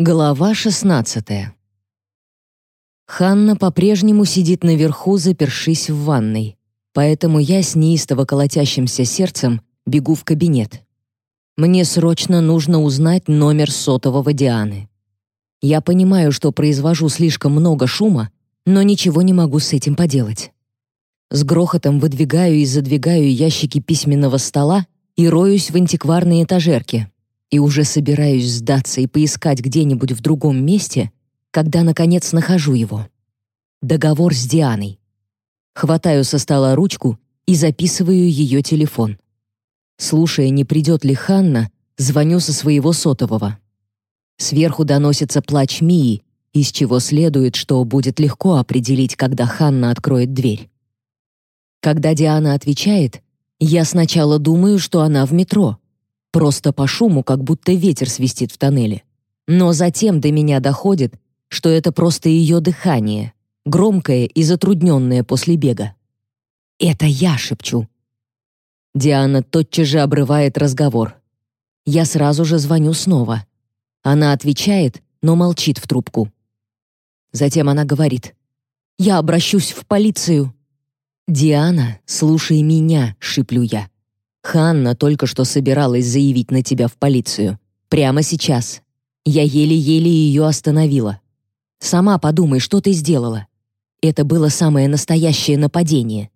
Глава 16 Ханна по-прежнему сидит наверху, запершись в ванной, поэтому я с неистово колотящимся сердцем бегу в кабинет. Мне срочно нужно узнать номер сотового Дианы. Я понимаю, что произвожу слишком много шума, но ничего не могу с этим поделать. С грохотом выдвигаю и задвигаю ящики письменного стола и роюсь в антикварной этажерке, и уже собираюсь сдаться и поискать где-нибудь в другом месте, когда, наконец, нахожу его. Договор с Дианой. Хватаю со стола ручку и записываю ее телефон. Слушая, не придет ли Ханна, звоню со своего сотового. Сверху доносится плач Мии, из чего следует, что будет легко определить, когда Ханна откроет дверь. Когда Диана отвечает, я сначала думаю, что она в метро, Просто по шуму, как будто ветер свистит в тоннеле. Но затем до меня доходит, что это просто ее дыхание, громкое и затрудненное после бега. «Это я шепчу». Диана тотчас же обрывает разговор. Я сразу же звоню снова. Она отвечает, но молчит в трубку. Затем она говорит. «Я обращусь в полицию». «Диана, слушай меня», — шиплю я. Ханна только что собиралась заявить на тебя в полицию. Прямо сейчас. Я еле-еле ее остановила. Сама подумай, что ты сделала. Это было самое настоящее нападение.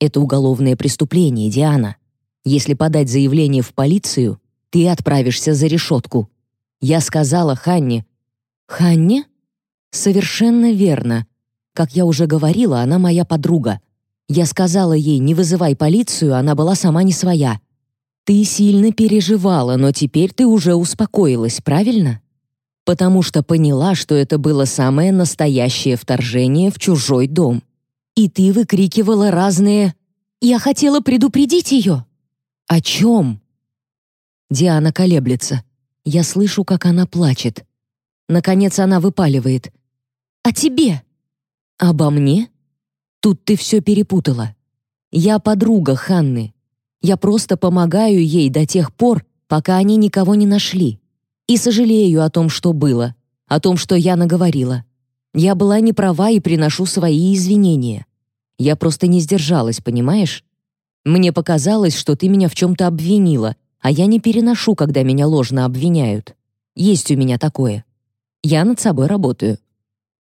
Это уголовное преступление, Диана. Если подать заявление в полицию, ты отправишься за решетку. Я сказала Ханне. Ханне? Совершенно верно. Как я уже говорила, она моя подруга. Я сказала ей, не вызывай полицию, она была сама не своя. Ты сильно переживала, но теперь ты уже успокоилась, правильно? Потому что поняла, что это было самое настоящее вторжение в чужой дом. И ты выкрикивала разные «Я хотела предупредить ее!» «О чем?» Диана колеблется. Я слышу, как она плачет. Наконец она выпаливает. «О тебе!» «Обо мне?» Тут ты все перепутала. Я подруга Ханны. Я просто помогаю ей до тех пор, пока они никого не нашли. И сожалею о том, что было, о том, что я наговорила. Я была не права и приношу свои извинения. Я просто не сдержалась, понимаешь? Мне показалось, что ты меня в чем-то обвинила, а я не переношу, когда меня ложно обвиняют. Есть у меня такое. Я над собой работаю.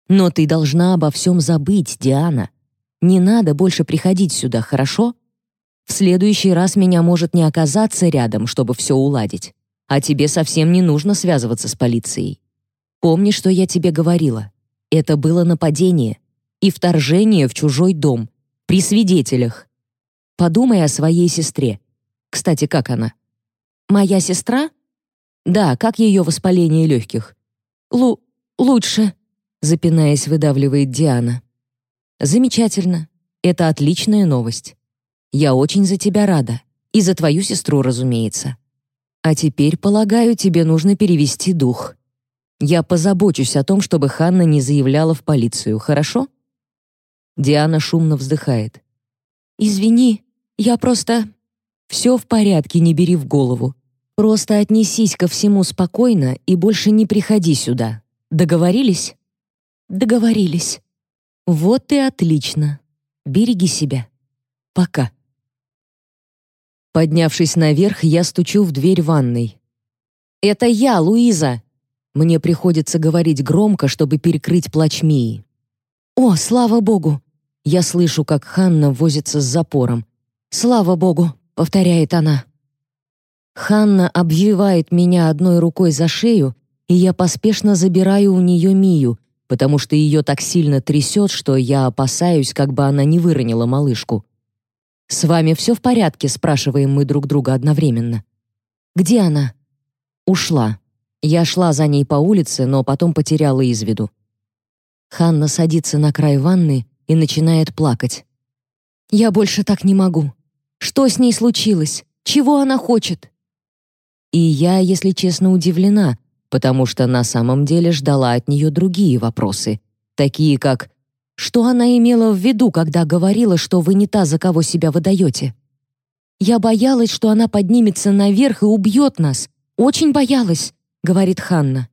Но ты должна обо всем забыть, Диана. Не надо больше приходить сюда, хорошо? В следующий раз меня может не оказаться рядом, чтобы все уладить. А тебе совсем не нужно связываться с полицией. Помни, что я тебе говорила. Это было нападение и вторжение в чужой дом при свидетелях. Подумай о своей сестре. Кстати, как она? Моя сестра? Да, как ее воспаление легких? Лу лучше, запинаясь, выдавливает Диана. Замечательно. Это отличная новость. Я очень за тебя рада. И за твою сестру, разумеется. А теперь, полагаю, тебе нужно перевести дух. Я позабочусь о том, чтобы Ханна не заявляла в полицию, хорошо? Диана шумно вздыхает. Извини, я просто Все в порядке, не бери в голову. Просто отнесись ко всему спокойно и больше не приходи сюда. Договорились? Договорились. Вот и отлично. Береги себя. Пока. Поднявшись наверх, я стучу в дверь ванной. «Это я, Луиза!» Мне приходится говорить громко, чтобы перекрыть плач Мии. «О, слава богу!» Я слышу, как Ханна возится с запором. «Слава богу!» — повторяет она. Ханна обвивает меня одной рукой за шею, и я поспешно забираю у нее Мию, потому что ее так сильно трясет, что я опасаюсь, как бы она не выронила малышку. «С вами все в порядке?» — спрашиваем мы друг друга одновременно. «Где она?» «Ушла. Я шла за ней по улице, но потом потеряла из виду». Ханна садится на край ванны и начинает плакать. «Я больше так не могу. Что с ней случилось? Чего она хочет?» И я, если честно, удивлена, потому что на самом деле ждала от нее другие вопросы, такие как «Что она имела в виду, когда говорила, что вы не та, за кого себя выдаете?» «Я боялась, что она поднимется наверх и убьет нас. Очень боялась», — говорит Ханна.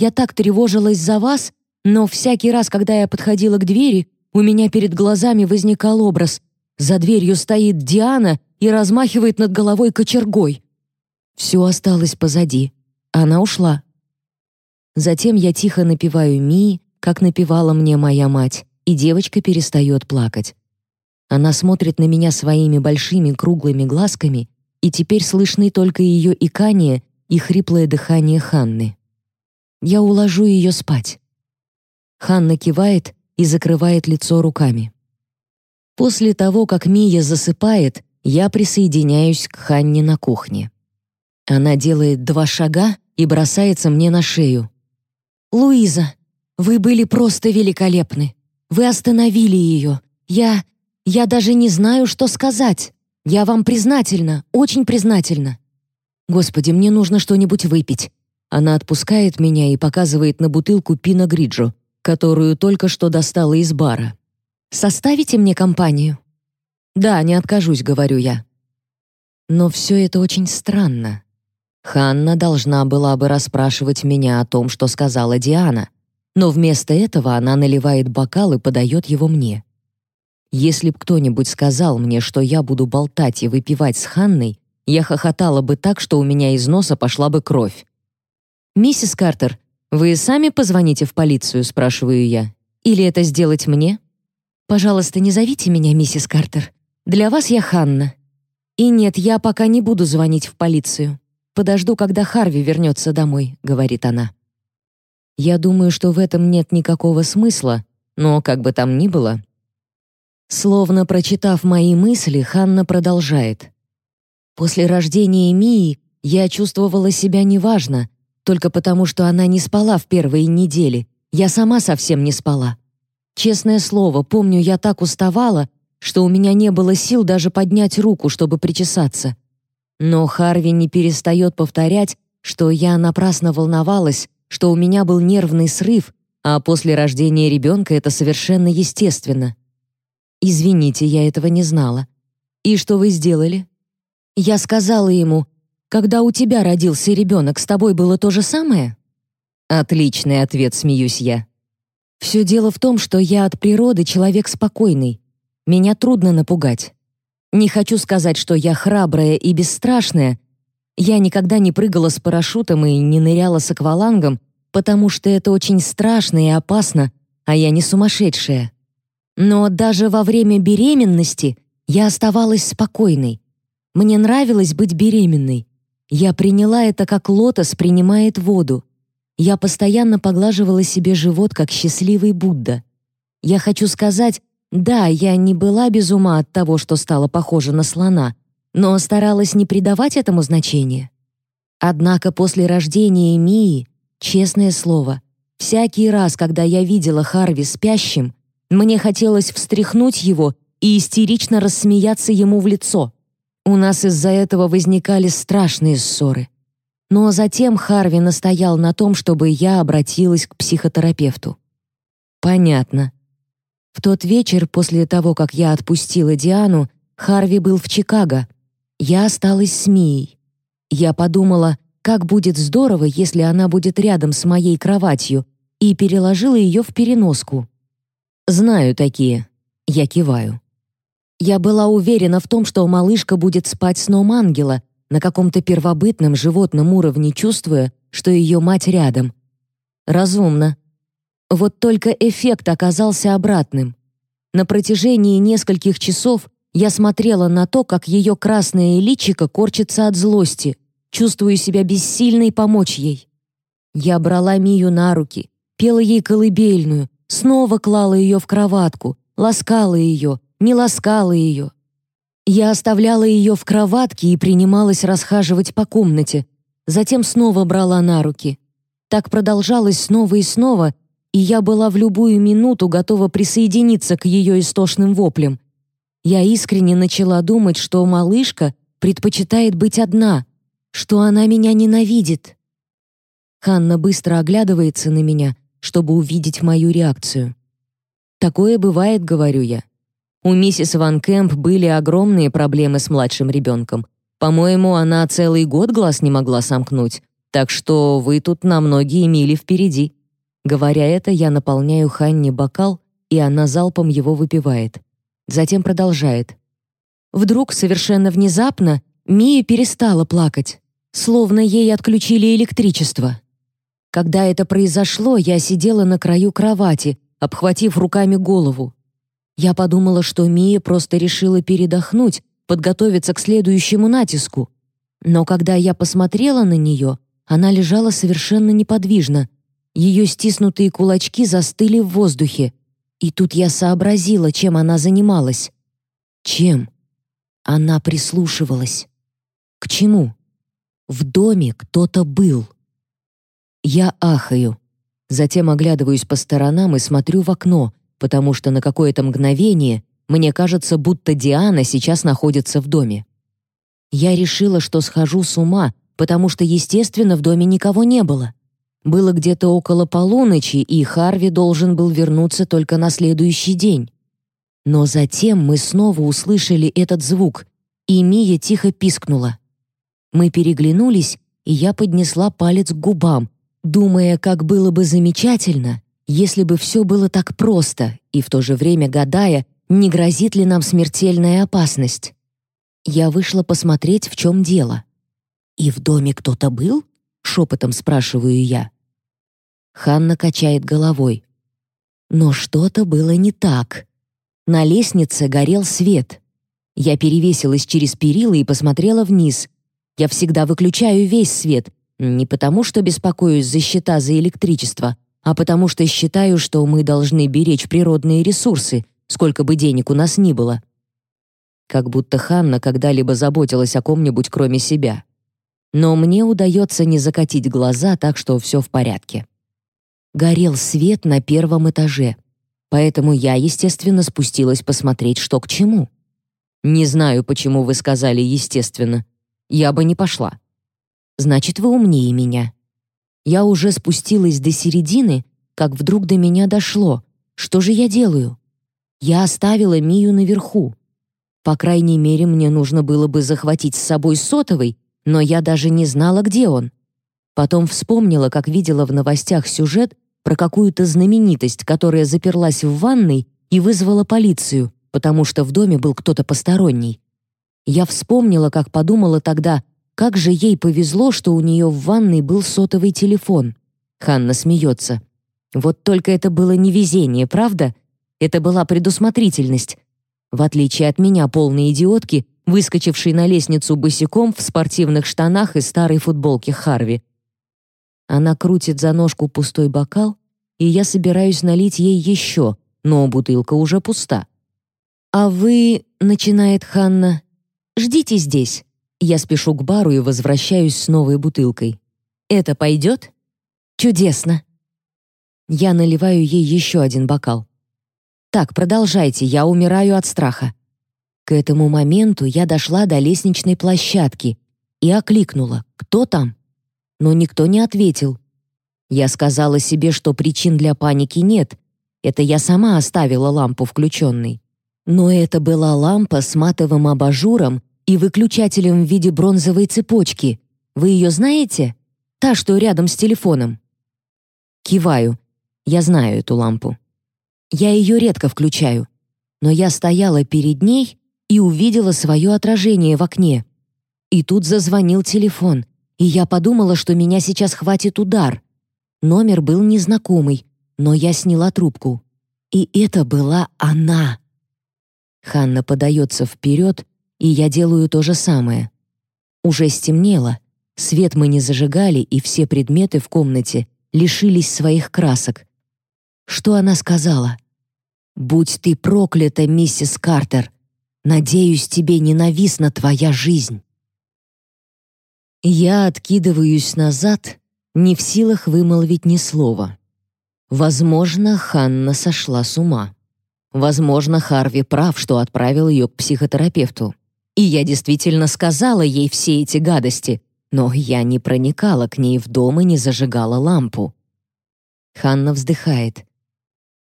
Я так тревожилась за вас, но всякий раз, когда я подходила к двери, у меня перед глазами возникал образ. За дверью стоит Диана и размахивает над головой кочергой. Все осталось позади. Она ушла. Затем я тихо напеваю Ми, как напевала мне моя мать, и девочка перестает плакать. Она смотрит на меня своими большими круглыми глазками, и теперь слышны только ее икание и хриплое дыхание Ханны. Я уложу ее спать. Ханна кивает и закрывает лицо руками. После того, как Мия засыпает, я присоединяюсь к Ханне на кухне. Она делает два шага и бросается мне на шею. «Луиза, вы были просто великолепны. Вы остановили ее. Я... я даже не знаю, что сказать. Я вам признательна, очень признательна. Господи, мне нужно что-нибудь выпить». Она отпускает меня и показывает на бутылку пино гриджо, которую только что достала из бара. «Составите мне компанию?» «Да, не откажусь», — говорю я. Но все это очень странно. Ханна должна была бы расспрашивать меня о том, что сказала Диана, но вместо этого она наливает бокал и подает его мне. Если б кто-нибудь сказал мне, что я буду болтать и выпивать с Ханной, я хохотала бы так, что у меня из носа пошла бы кровь. «Миссис Картер, вы сами позвоните в полицию?» — спрашиваю я. «Или это сделать мне?» «Пожалуйста, не зовите меня миссис Картер. Для вас я Ханна. И нет, я пока не буду звонить в полицию. Подожду, когда Харви вернется домой», — говорит она. Я думаю, что в этом нет никакого смысла, но как бы там ни было. Словно прочитав мои мысли, Ханна продолжает. После рождения Мии я чувствовала себя неважно, только потому, что она не спала в первые недели. Я сама совсем не спала. Честное слово, помню, я так уставала, что у меня не было сил даже поднять руку, чтобы причесаться. Но Харви не перестает повторять, что я напрасно волновалась, что у меня был нервный срыв, а после рождения ребенка это совершенно естественно. Извините, я этого не знала. И что вы сделали? Я сказала ему, «Когда у тебя родился ребенок, с тобой было то же самое?» Отличный ответ, смеюсь я. Все дело в том, что я от природы человек спокойный. Меня трудно напугать. Не хочу сказать, что я храбрая и бесстрашная. Я никогда не прыгала с парашютом и не ныряла с аквалангом, потому что это очень страшно и опасно, а я не сумасшедшая. Но даже во время беременности я оставалась спокойной. Мне нравилось быть беременной. Я приняла это, как лотос принимает воду. Я постоянно поглаживала себе живот, как счастливый Будда. Я хочу сказать, да, я не была без ума от того, что стала похожа на слона, но старалась не придавать этому значения. Однако после рождения Мии, честное слово, всякий раз, когда я видела Харви спящим, мне хотелось встряхнуть его и истерично рассмеяться ему в лицо. У нас из-за этого возникали страшные ссоры. Но затем Харви настоял на том, чтобы я обратилась к психотерапевту. Понятно. В тот вечер после того, как я отпустила Диану, Харви был в Чикаго. Я осталась с Мией. Я подумала, как будет здорово, если она будет рядом с моей кроватью, и переложила ее в переноску. Знаю такие. Я киваю. Я была уверена в том, что малышка будет спать сном ангела, на каком-то первобытном животном уровне чувствуя, что ее мать рядом. Разумно. Вот только эффект оказался обратным. На протяжении нескольких часов я смотрела на то, как ее красное личико корчится от злости, чувствую себя бессильной помочь ей. Я брала Мию на руки, пела ей колыбельную, снова клала ее в кроватку, ласкала ее, не ласкала ее. Я оставляла ее в кроватке и принималась расхаживать по комнате, затем снова брала на руки. Так продолжалось снова и снова, и я была в любую минуту готова присоединиться к ее истошным воплям. Я искренне начала думать, что малышка предпочитает быть одна, что она меня ненавидит. Ханна быстро оглядывается на меня, чтобы увидеть мою реакцию. «Такое бывает», — говорю я. У миссис Ван Кэмп были огромные проблемы с младшим ребенком. По-моему, она целый год глаз не могла сомкнуть. так что вы тут на многие мили впереди». Говоря это, я наполняю Ханне бокал, и она залпом его выпивает. Затем продолжает. Вдруг, совершенно внезапно, Мия перестала плакать, словно ей отключили электричество. Когда это произошло, я сидела на краю кровати, обхватив руками голову. Я подумала, что Мия просто решила передохнуть, подготовиться к следующему натиску. Но когда я посмотрела на нее, она лежала совершенно неподвижно. Ее стиснутые кулачки застыли в воздухе. И тут я сообразила, чем она занималась. Чем? Она прислушивалась. К чему? В доме кто-то был. Я ахаю. Затем оглядываюсь по сторонам и смотрю в окно, потому что на какое-то мгновение мне кажется, будто Диана сейчас находится в доме. Я решила, что схожу с ума, потому что, естественно, в доме никого не было. Было где-то около полуночи, и Харви должен был вернуться только на следующий день. Но затем мы снова услышали этот звук, и Мия тихо пискнула. Мы переглянулись, и я поднесла палец к губам, думая, как было бы замечательно, если бы все было так просто, и в то же время гадая, не грозит ли нам смертельная опасность. Я вышла посмотреть, в чем дело. «И в доме кто-то был?» — шепотом спрашиваю я. Ханна качает головой. Но что-то было не так. На лестнице горел свет. Я перевесилась через перила и посмотрела вниз. Я всегда выключаю весь свет, не потому что беспокоюсь за счета за электричество, а потому что считаю, что мы должны беречь природные ресурсы, сколько бы денег у нас ни было. Как будто Ханна когда-либо заботилась о ком-нибудь кроме себя. Но мне удается не закатить глаза, так что все в порядке. Горел свет на первом этаже, поэтому я, естественно, спустилась посмотреть, что к чему. Не знаю, почему вы сказали «естественно». Я бы не пошла. Значит, вы умнее меня. Я уже спустилась до середины, как вдруг до меня дошло. Что же я делаю? Я оставила Мию наверху. По крайней мере, мне нужно было бы захватить с собой сотовый, но я даже не знала, где он. Потом вспомнила, как видела в новостях сюжет про какую-то знаменитость, которая заперлась в ванной и вызвала полицию, потому что в доме был кто-то посторонний. Я вспомнила, как подумала тогда, как же ей повезло, что у нее в ванной был сотовый телефон. Ханна смеется. Вот только это было не везение, правда? Это была предусмотрительность. В отличие от меня, полной идиотки, выскочившей на лестницу босиком в спортивных штанах и старой футболке Харви. Она крутит за ножку пустой бокал, и я собираюсь налить ей еще, но бутылка уже пуста. «А вы...» — начинает Ханна. «Ждите здесь. Я спешу к бару и возвращаюсь с новой бутылкой. «Это пойдет?» «Чудесно!» Я наливаю ей еще один бокал. «Так, продолжайте, я умираю от страха». К этому моменту я дошла до лестничной площадки и окликнула «Кто там?». Но никто не ответил. Я сказала себе, что причин для паники нет. Это я сама оставила лампу включенной. Но это была лампа с матовым абажуром и выключателем в виде бронзовой цепочки. Вы ее знаете? Та, что рядом с телефоном. Киваю. Я знаю эту лампу. Я ее редко включаю. Но я стояла перед ней и увидела свое отражение в окне. И тут зазвонил телефон, и я подумала, что меня сейчас хватит удар. Номер был незнакомый, но я сняла трубку. И это была она. Ханна подается вперед, и я делаю то же самое. Уже стемнело, свет мы не зажигали, и все предметы в комнате лишились своих красок. Что она сказала? «Будь ты проклята, миссис Картер! Надеюсь, тебе ненавистна твоя жизнь!» Я откидываюсь назад, не в силах вымолвить ни слова. Возможно, Ханна сошла с ума. Возможно, Харви прав, что отправил ее к психотерапевту. И я действительно сказала ей все эти гадости, но я не проникала к ней в дом и не зажигала лампу. Ханна вздыхает.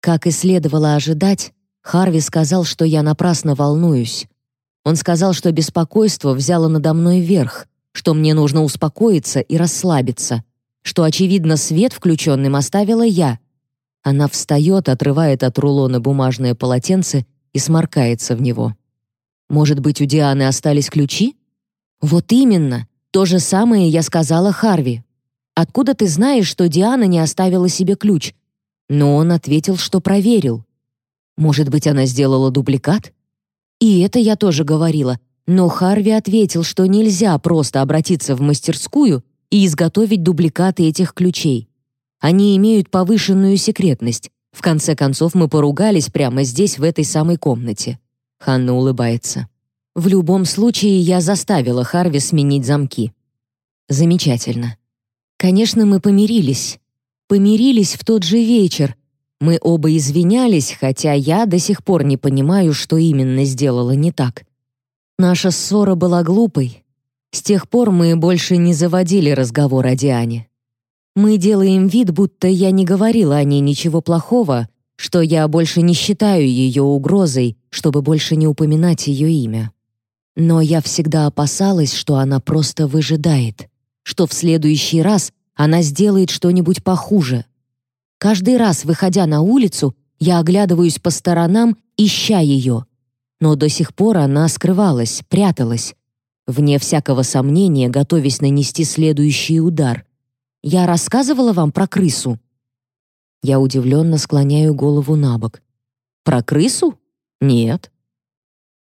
Как и следовало ожидать, Харви сказал, что я напрасно волнуюсь. Он сказал, что беспокойство взяло надо мной верх, что мне нужно успокоиться и расслабиться, что, очевидно, свет включенным оставила я. Она встает, отрывает от рулона бумажное полотенце и сморкается в него. Может быть, у Дианы остались ключи? Вот именно. То же самое я сказала Харви. Откуда ты знаешь, что Диана не оставила себе ключ? Но он ответил, что проверил. Может быть, она сделала дубликат? И это я тоже говорила, но Харви ответил, что нельзя просто обратиться в мастерскую и изготовить дубликаты этих ключей. Они имеют повышенную секретность. В конце концов, мы поругались прямо здесь, в этой самой комнате. Ханна улыбается. В любом случае, я заставила Харви сменить замки. Замечательно. Конечно, мы помирились. Помирились в тот же вечер. Мы оба извинялись, хотя я до сих пор не понимаю, что именно сделала не так. Наша ссора была глупой. С тех пор мы больше не заводили разговор о Диане. Мы делаем вид, будто я не говорила о ней ничего плохого, что я больше не считаю ее угрозой, чтобы больше не упоминать ее имя. Но я всегда опасалась, что она просто выжидает, что в следующий раз она сделает что-нибудь похуже. Каждый раз, выходя на улицу, я оглядываюсь по сторонам, ища ее, но до сих пор она скрывалась, пряталась, вне всякого сомнения, готовясь нанести следующий удар. Я рассказывала вам про крысу. Я удивленно склоняю голову на бок. Про крысу? Нет.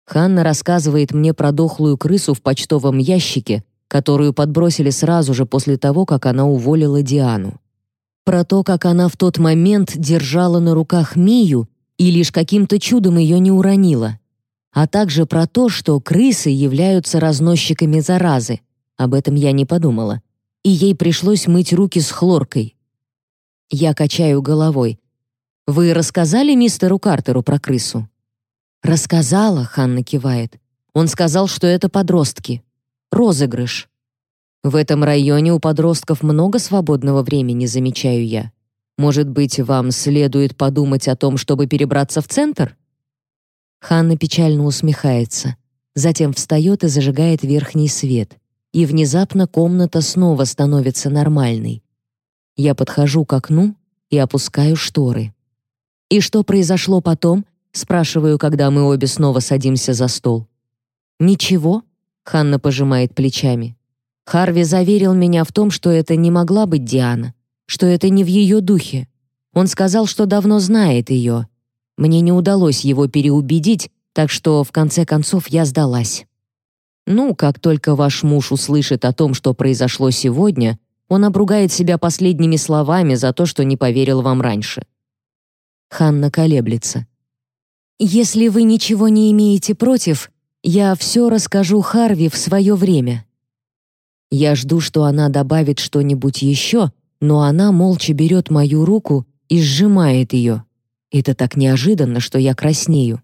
Ханна рассказывает мне про дохлую крысу в почтовом ящике, которую подбросили сразу же после того, как она уволила Диану. Про то, как она в тот момент держала на руках Мию и лишь каким-то чудом ее не уронила а также про то, что крысы являются разносчиками заразы. Об этом я не подумала. И ей пришлось мыть руки с хлоркой. Я качаю головой. «Вы рассказали мистеру Картеру про крысу?» «Рассказала», — Ханна кивает. «Он сказал, что это подростки. Розыгрыш». «В этом районе у подростков много свободного времени, замечаю я. Может быть, вам следует подумать о том, чтобы перебраться в центр?» Ханна печально усмехается, затем встает и зажигает верхний свет, и внезапно комната снова становится нормальной. Я подхожу к окну и опускаю шторы. «И что произошло потом?» — спрашиваю, когда мы обе снова садимся за стол. «Ничего», — Ханна пожимает плечами. «Харви заверил меня в том, что это не могла быть Диана, что это не в ее духе. Он сказал, что давно знает ее, мне не удалось его переубедить, так что в конце концов я сдалась. Ну, как только ваш муж услышит о том, что произошло сегодня, он обругает себя последними словами за то, что не поверил вам раньше. Ханна колеблется. Если вы ничего не имеете против, я все расскажу Харви в свое время. Я жду, что она добавит что-нибудь еще, но она молча берет мою руку и сжимает ее. Это так неожиданно, что я краснею.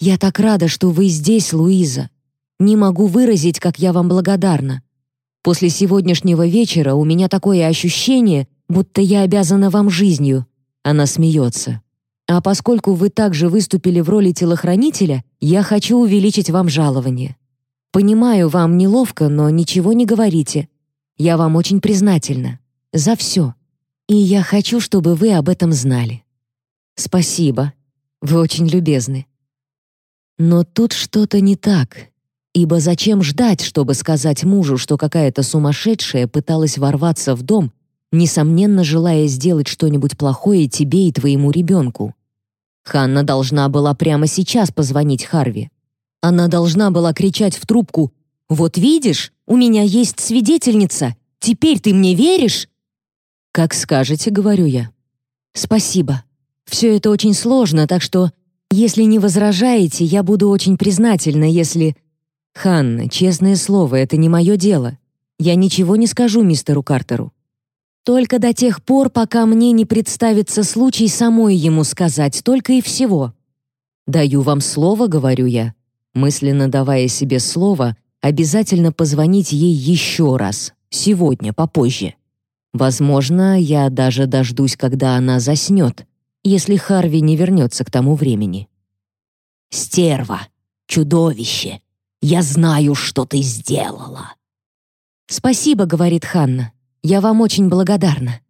Я так рада, что вы здесь, Луиза. Не могу выразить, как я вам благодарна. После сегодняшнего вечера у меня такое ощущение, будто я обязана вам жизнью. Она смеется. А поскольку вы также выступили в роли телохранителя, я хочу увеличить вам жалование. Понимаю, вам неловко, но ничего не говорите. Я вам очень признательна. За все. И я хочу, чтобы вы об этом знали. Спасибо. Вы очень любезны. Но тут что-то не так. Ибо зачем ждать, чтобы сказать мужу, что какая-то сумасшедшая пыталась ворваться в дом, несомненно желая сделать что-нибудь плохое тебе и твоему ребенку? Ханна должна была прямо сейчас позвонить Харви. Она должна была кричать в трубку «Вот видишь, у меня есть свидетельница! Теперь ты мне веришь?» «Как скажете», — говорю я. «Спасибо», все это очень сложно, так что, если не возражаете, я буду очень признательна, если... Ханна, честное слово, это не мое дело. Я ничего не скажу мистеру Картеру. Только до тех пор, пока мне не представится случай самой ему сказать, только и всего. Даю вам слово, говорю я, мысленно давая себе слово, обязательно позвонить ей еще раз, сегодня, попозже. Возможно, я даже дождусь, когда она заснет если Харви не вернется к тому времени. «Стерва! Чудовище! Я знаю, что ты сделала!» «Спасибо», — говорит Ханна. «Я вам очень благодарна».